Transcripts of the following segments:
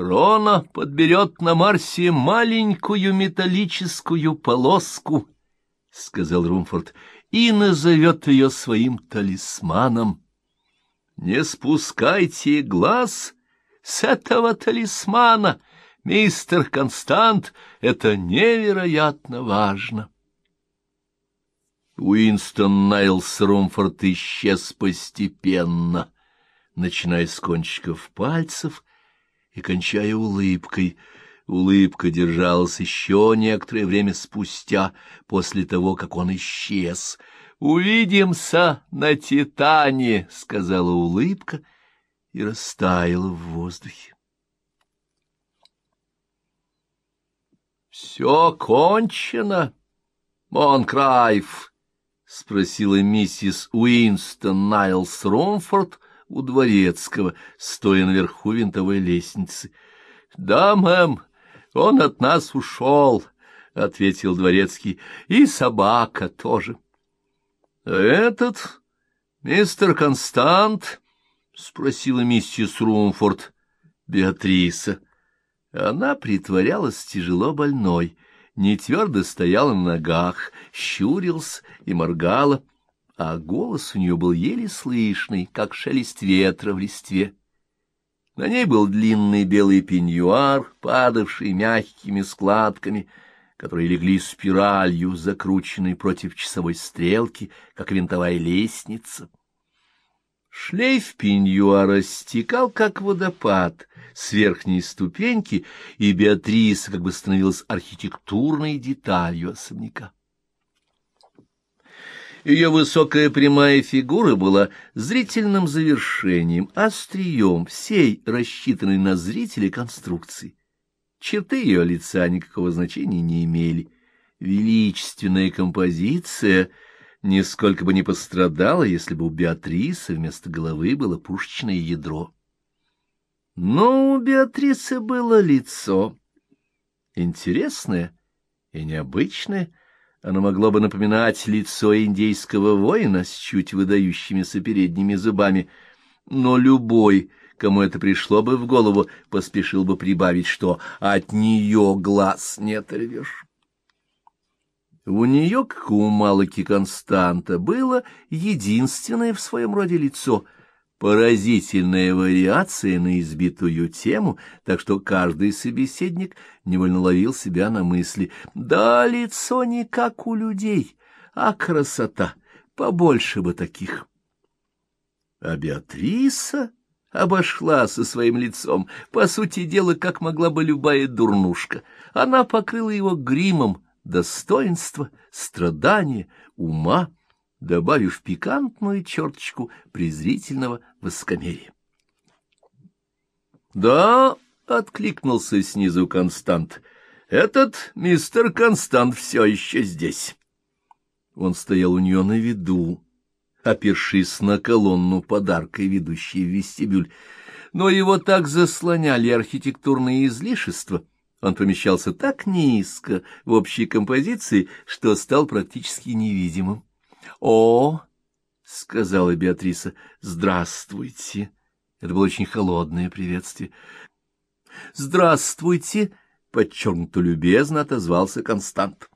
Хрона подберет на Марсе маленькую металлическую полоску, — сказал Румфорд, — и назовет ее своим талисманом. Не спускайте глаз с этого талисмана, мистер Констант, это невероятно важно. Уинстон Найлс Румфорд исчез постепенно, начиная с кончиков пальцев и кончая улыбкой. Улыбка держалась еще некоторое время спустя, после того, как он исчез. «Увидимся на Титане», — сказала улыбка и растаяла в воздухе. «Все кончено, Монкрайф», — спросила миссис Уинстон Найлс Ромфорд у дворецкого, стоя наверху винтовой лестницы. — Да, мэм, он от нас ушел, — ответил дворецкий, — и собака тоже. — А этот мистер Констант? — спросила миссис Румфорд, Беатриса. Она притворялась тяжело больной — не твердо стояла на ногах, щурился и моргала, а голос у нее был еле слышный, как шелест ветра в листве. На ней был длинный белый пеньюар, падавший мягкими складками, которые легли спиралью, закрученной против часовой стрелки, как винтовая лестница. Шлейф пеньюара стекал, как водопад, с верхней ступеньки, и Беатриса как бы становилась архитектурной деталью особняка. Ее высокая прямая фигура была зрительным завершением, острием всей рассчитанной на зрителя конструкции. Черты ее лица никакого значения не имели. Величественная композиция — нисколько бы не пострадала, если бы у Беатрисы вместо головы было пушечное ядро. Но у Беатрисы было лицо. Интересное и необычное. Оно могло бы напоминать лицо индейского воина с чуть выдающимися передними зубами, но любой, кому это пришло бы в голову, поспешил бы прибавить, что от нее глаз не оторвешь. У нее, как у Малаки Константа, было единственное в своем роде лицо — поразительная вариация на избитую тему, так что каждый собеседник невольно ловил себя на мысли. Да, лицо не как у людей, а красота, побольше бы таких. А Беатриса обошла со своим лицом, по сути дела, как могла бы любая дурнушка. Она покрыла его гримом, достоинства, страдания, ума, добавив пикантную черточку презрительного воскомерия. «Да», — откликнулся снизу Констант, — «этот мистер Констант все еще здесь». Он стоял у нее на виду, опершись на колонну подаркой, ведущей в вестибюль, но его так заслоняли архитектурные излишества, он помещался так низко в общей композиции, что стал практически невидимым. — О, — сказала Беатриса, — здравствуйте. Это было очень холодное приветствие. — Здравствуйте, — подчеркнуто любезно отозвался Констант.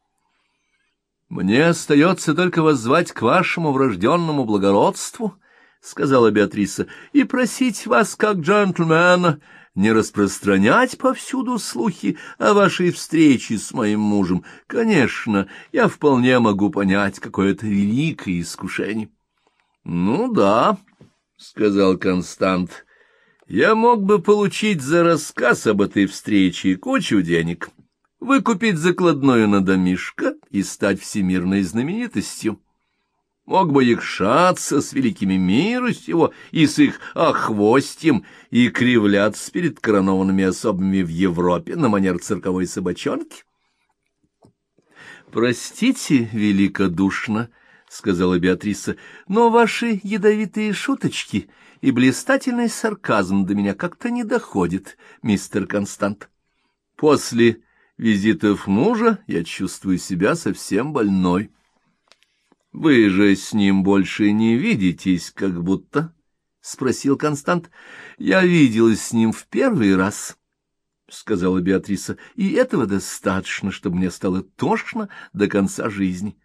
— Мне остается только воззвать к вашему врожденному благородству, — сказала Беатриса, — и просить вас, как джентльмена, не распространять повсюду слухи о вашей встрече с моим мужем. Конечно, я вполне могу понять, какое это великое искушение. — Ну да, — сказал Констант, — я мог бы получить за рассказ об этой встрече кучу денег, выкупить закладную на домишко и стать всемирной знаменитостью мог бы якшаться с великими мира сего и с их охвостьем и кривляться перед коронованными особами в Европе на манер цирковой собачонки. «Простите великодушно», — сказала Беатриса, — «но ваши ядовитые шуточки и блистательный сарказм до меня как-то не доходят, мистер Констант. После визитов мужа я чувствую себя совсем больной». — Вы же с ним больше не видитесь, как будто? — спросил Констант. — Я виделась с ним в первый раз, — сказала Беатриса, — и этого достаточно, чтобы мне стало тошно до конца жизни.